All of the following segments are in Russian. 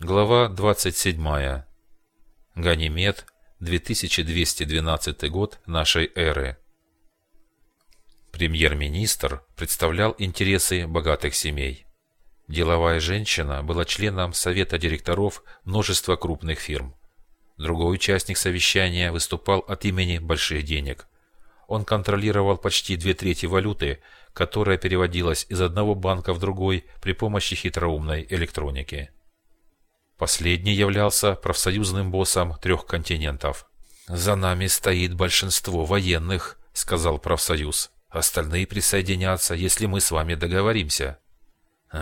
Глава 27. Ганимед, 2212 год нашей эры. Премьер-министр представлял интересы богатых семей. Деловая женщина была членом совета директоров множества крупных фирм. Другой участник совещания выступал от имени больших денег. Он контролировал почти две трети валюты, которая переводилась из одного банка в другой при помощи хитроумной электроники. Последний являлся профсоюзным боссом трех континентов. «За нами стоит большинство военных», — сказал профсоюз. «Остальные присоединятся, если мы с вами договоримся».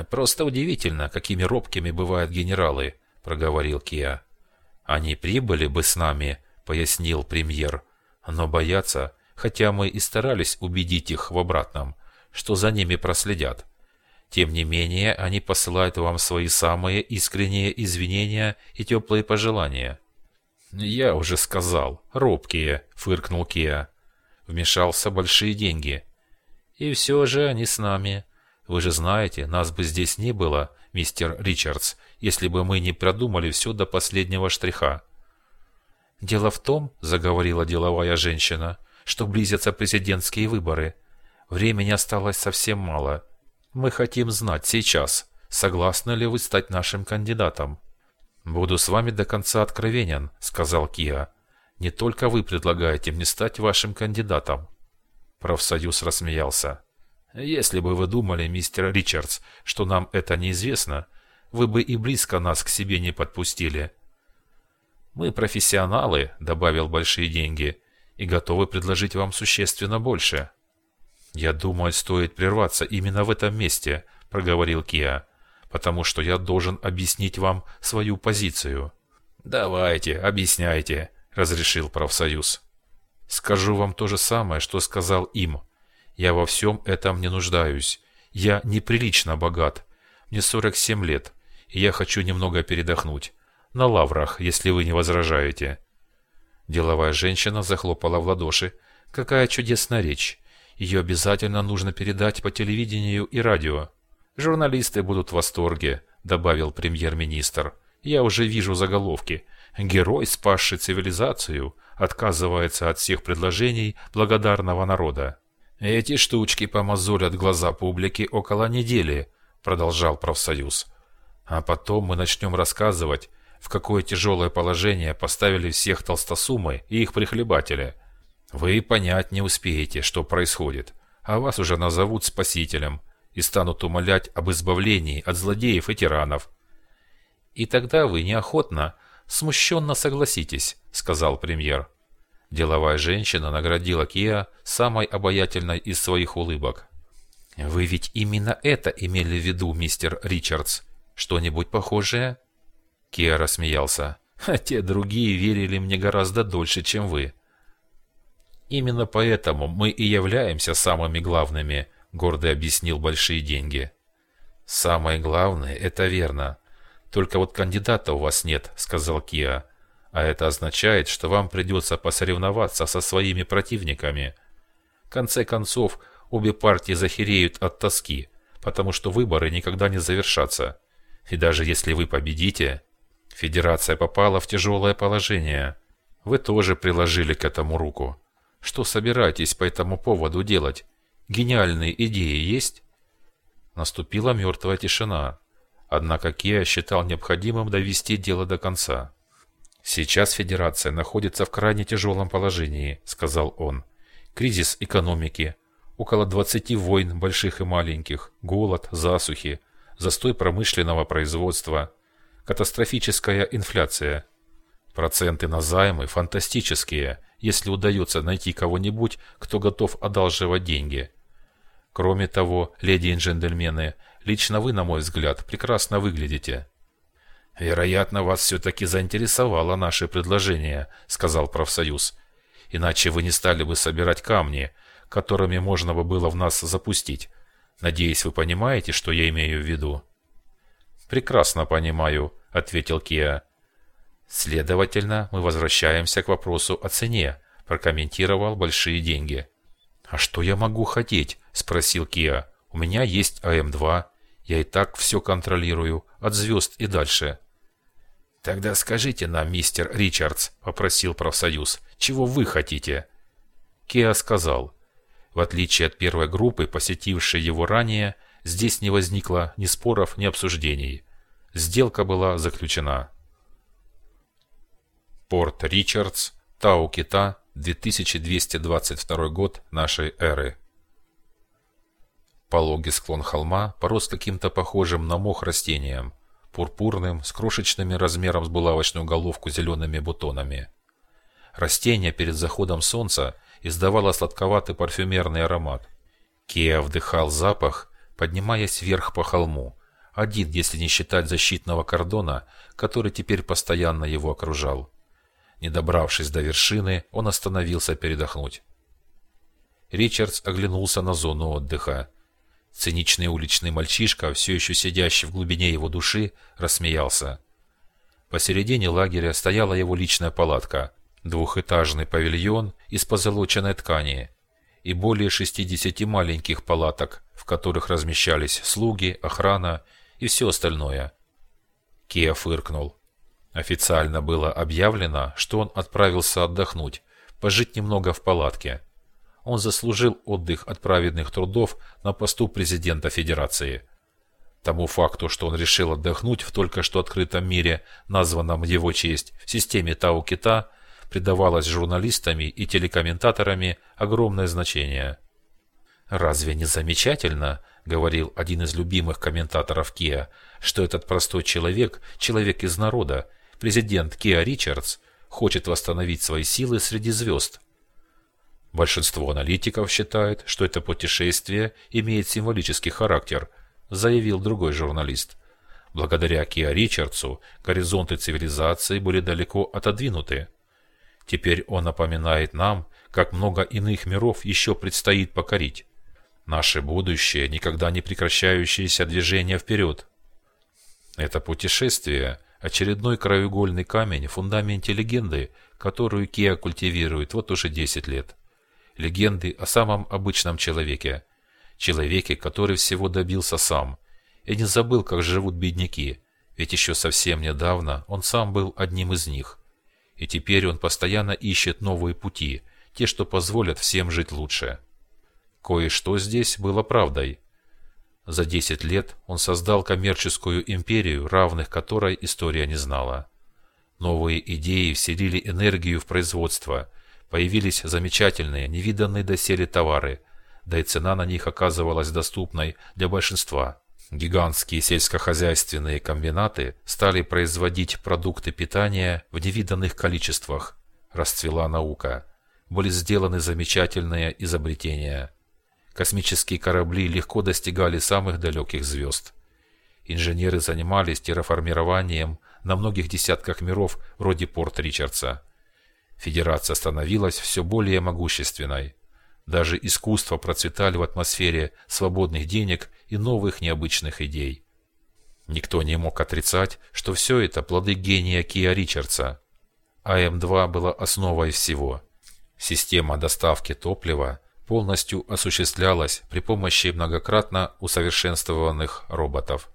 «Просто удивительно, какими робкими бывают генералы», — проговорил Киа. «Они прибыли бы с нами», — пояснил премьер. «Но боятся, хотя мы и старались убедить их в обратном, что за ними проследят. Тем не менее, они посылают вам свои самые искренние извинения и теплые пожелания. «Я уже сказал, робкие», — фыркнул Киа. Вмешался большие деньги. «И все же они с нами. Вы же знаете, нас бы здесь не было, мистер Ричардс, если бы мы не продумали все до последнего штриха». «Дело в том», — заговорила деловая женщина, — «что близятся президентские выборы. Времени осталось совсем мало». Мы хотим знать сейчас, согласны ли вы стать нашим кандидатом. Буду с вами до конца откровенен, сказал Киа. Не только вы предлагаете мне стать вашим кандидатом. Профсоюз рассмеялся. Если бы вы думали, мистер Ричардс, что нам это неизвестно, вы бы и близко нас к себе не подпустили. Мы профессионалы, добавил большие деньги, и готовы предложить вам существенно больше. «Я думаю, стоит прерваться именно в этом месте», – проговорил Киа, «потому что я должен объяснить вам свою позицию». «Давайте, объясняйте», – разрешил профсоюз. «Скажу вам то же самое, что сказал им. Я во всем этом не нуждаюсь. Я неприлично богат. Мне 47 лет, и я хочу немного передохнуть. На лаврах, если вы не возражаете». Деловая женщина захлопала в ладоши. «Какая чудесная речь! Ее обязательно нужно передать по телевидению и радио. Журналисты будут в восторге, добавил премьер-министр. Я уже вижу заголовки. Герой, спасший цивилизацию, отказывается от всех предложений благодарного народа. Эти штучки помазолят глаза публики около недели, продолжал профсоюз. А потом мы начнем рассказывать, в какое тяжелое положение поставили всех толстосумы и их прихлебатели – вы понять не успеете, что происходит, а вас уже назовут спасителем и станут умолять об избавлении от злодеев и тиранов. И тогда вы неохотно, смущенно согласитесь, сказал премьер. Деловая женщина наградила Киа самой обаятельной из своих улыбок. «Вы ведь именно это имели в виду, мистер Ричардс? Что-нибудь похожее?» Киа рассмеялся. «А те другие верили мне гораздо дольше, чем вы. Именно поэтому мы и являемся самыми главными, гордо объяснил большие деньги. Самое главное, это верно. Только вот кандидата у вас нет, сказал Киа. А это означает, что вам придется посоревноваться со своими противниками. В конце концов, обе партии захереют от тоски, потому что выборы никогда не завершатся. И даже если вы победите, Федерация попала в тяжелое положение. Вы тоже приложили к этому руку. Что собираетесь по этому поводу делать? Гениальные идеи есть?» Наступила мертвая тишина. Однако Кеа считал необходимым довести дело до конца. «Сейчас Федерация находится в крайне тяжелом положении», — сказал он. «Кризис экономики, около 20 войн, больших и маленьких, голод, засухи, застой промышленного производства, катастрофическая инфляция. Проценты на займы фантастические — если удается найти кого-нибудь, кто готов одалживать деньги. Кроме того, леди и джентльмены, лично вы, на мой взгляд, прекрасно выглядите. «Вероятно, вас все-таки заинтересовало наше предложение», — сказал профсоюз. «Иначе вы не стали бы собирать камни, которыми можно бы было в нас запустить. Надеюсь, вы понимаете, что я имею в виду?» «Прекрасно понимаю», — ответил Киа. Следовательно, мы возвращаемся к вопросу о цене, прокомментировал большие деньги. А что я могу хотеть? спросил Киа. У меня есть АМ-2. Я и так все контролирую, от звезд и дальше. «Тогда скажите нам, мистер Ричардс», — попросил профсоюз, — «чего вы хотите?» Кеа сказал, в отличие от первой группы, посетившей его ранее, здесь не возникло ни споров, ни обсуждений. Сделка была заключена. Порт Ричардс, Тау-Кита, 2222 год нашей эры. Пологий склон холма порос каким-то похожим на мох растением, пурпурным, с крошечными размером с булавочную головку зелеными бутонами. Растение перед заходом солнца издавало сладковатый парфюмерный аромат. Кеа вдыхал запах, поднимаясь вверх по холму, один, если не считать защитного кордона, который теперь постоянно его окружал. Не добравшись до вершины, он остановился передохнуть. Ричардс оглянулся на зону отдыха. Циничный уличный мальчишка, все еще сидящий в глубине его души, рассмеялся. Посередине лагеря стояла его личная палатка, двухэтажный павильон из позолоченной ткани и более 60 маленьких палаток, в которых размещались слуги, охрана и все остальное. Кия фыркнул. Официально было объявлено, что он отправился отдохнуть, пожить немного в палатке – он заслужил отдых от праведных трудов на посту президента Федерации. Тому факту, что он решил отдохнуть в только что открытом мире, названном его честь в системе Тау-Кита, придавалось журналистами и телекомментаторами огромное значение. «Разве не замечательно, — говорил один из любимых комментаторов Киа, — что этот простой человек, человек из народа, президент Киа Ричардс, хочет восстановить свои силы среди звезд?» Большинство аналитиков считает, что это путешествие имеет символический характер, заявил другой журналист. Благодаря Киа Ричардсу горизонты цивилизации были далеко отодвинуты. Теперь он напоминает нам, как много иных миров еще предстоит покорить. Наше будущее – никогда не прекращающееся движение вперед. Это путешествие – очередной краеугольный камень в фундаменте легенды, которую Киа культивирует вот уже 10 лет легенды о самом обычном человеке. Человеке, который всего добился сам. И не забыл, как живут бедняки, ведь еще совсем недавно он сам был одним из них. И теперь он постоянно ищет новые пути, те, что позволят всем жить лучше. Кое-что здесь было правдой. За 10 лет он создал коммерческую империю, равных которой история не знала. Новые идеи вселили энергию в производство – Появились замечательные, невиданные доселе товары, да и цена на них оказывалась доступной для большинства. Гигантские сельскохозяйственные комбинаты стали производить продукты питания в невиданных количествах. Расцвела наука. Были сделаны замечательные изобретения. Космические корабли легко достигали самых далеких звезд. Инженеры занимались терраформированием на многих десятках миров вроде Порт Ричардса. Федерация становилась все более могущественной. Даже искусство процветали в атмосфере свободных денег и новых необычных идей. Никто не мог отрицать, что все это плоды гения Киа Ричардса. АМ-2 была основой всего. Система доставки топлива полностью осуществлялась при помощи многократно усовершенствованных роботов.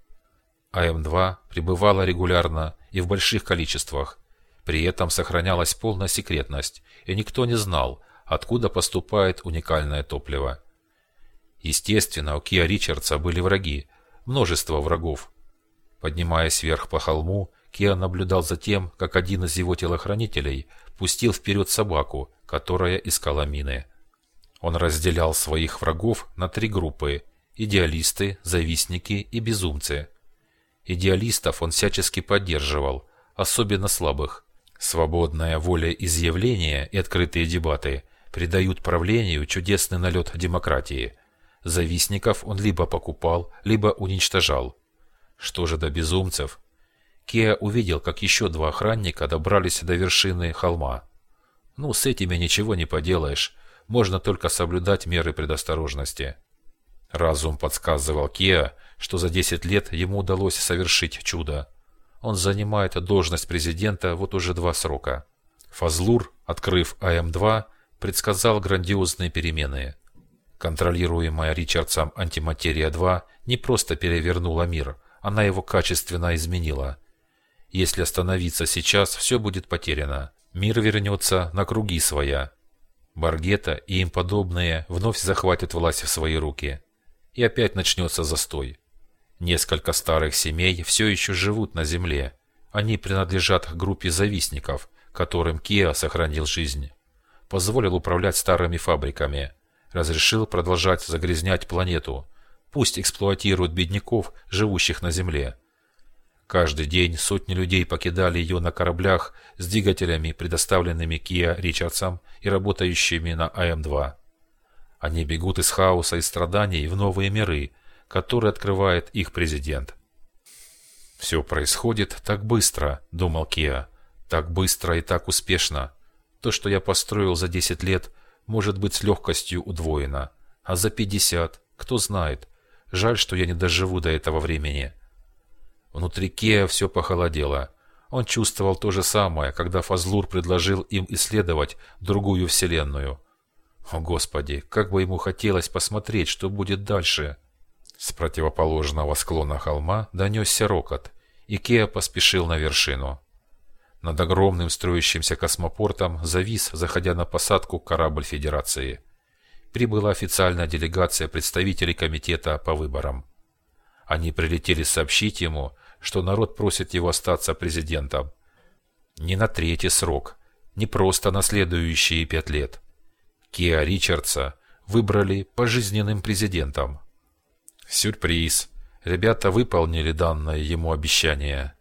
АМ-2 прибывала регулярно и в больших количествах, при этом сохранялась полная секретность, и никто не знал, откуда поступает уникальное топливо. Естественно, у Киа Ричардса были враги, множество врагов. Поднимаясь вверх по холму, Киа наблюдал за тем, как один из его телохранителей пустил вперед собаку, которая искала мины. Он разделял своих врагов на три группы – идеалисты, завистники и безумцы. Идеалистов он всячески поддерживал, особенно слабых. Свободная воля изъявления и открытые дебаты придают правлению чудесный налет демократии. Завистников он либо покупал, либо уничтожал. Что же до безумцев? Кеа увидел, как еще два охранника добрались до вершины холма. Ну, с этими ничего не поделаешь, можно только соблюдать меры предосторожности. Разум подсказывал Кеа, что за 10 лет ему удалось совершить чудо. Он занимает должность президента вот уже два срока. Фазлур, открыв АМ-2, предсказал грандиозные перемены. Контролируемая Ричардсом антиматерия-2 не просто перевернула мир, она его качественно изменила. Если остановиться сейчас, все будет потеряно. Мир вернется на круги своя. Баргета и им подобные вновь захватят власть в свои руки. И опять начнется застой. Несколько старых семей все еще живут на земле. Они принадлежат к группе завистников, которым Киа сохранил жизнь. Позволил управлять старыми фабриками. Разрешил продолжать загрязнять планету. Пусть эксплуатируют бедняков, живущих на земле. Каждый день сотни людей покидали ее на кораблях с двигателями, предоставленными Киа Ричардсом и работающими на АМ-2. Они бегут из хаоса и страданий в новые миры, которые открывает их президент. «Все происходит так быстро», — думал Киа. «Так быстро и так успешно. То, что я построил за 10 лет, может быть с легкостью удвоено. А за 50, кто знает. Жаль, что я не доживу до этого времени». Внутри Кея все похолодело. Он чувствовал то же самое, когда Фазлур предложил им исследовать другую вселенную. О, Господи, как бы ему хотелось посмотреть, что будет дальше. С противоположного склона холма донесся рокот, и Кеа поспешил на вершину. Над огромным строящимся космопортом завис, заходя на посадку, корабль Федерации. Прибыла официальная делегация представителей комитета по выборам. Они прилетели сообщить ему, что народ просит его остаться президентом. Не на третий срок, не просто на следующие пять лет. Киа Ричардса выбрали пожизненным президентом. Сюрприз. Ребята выполнили данное ему обещание.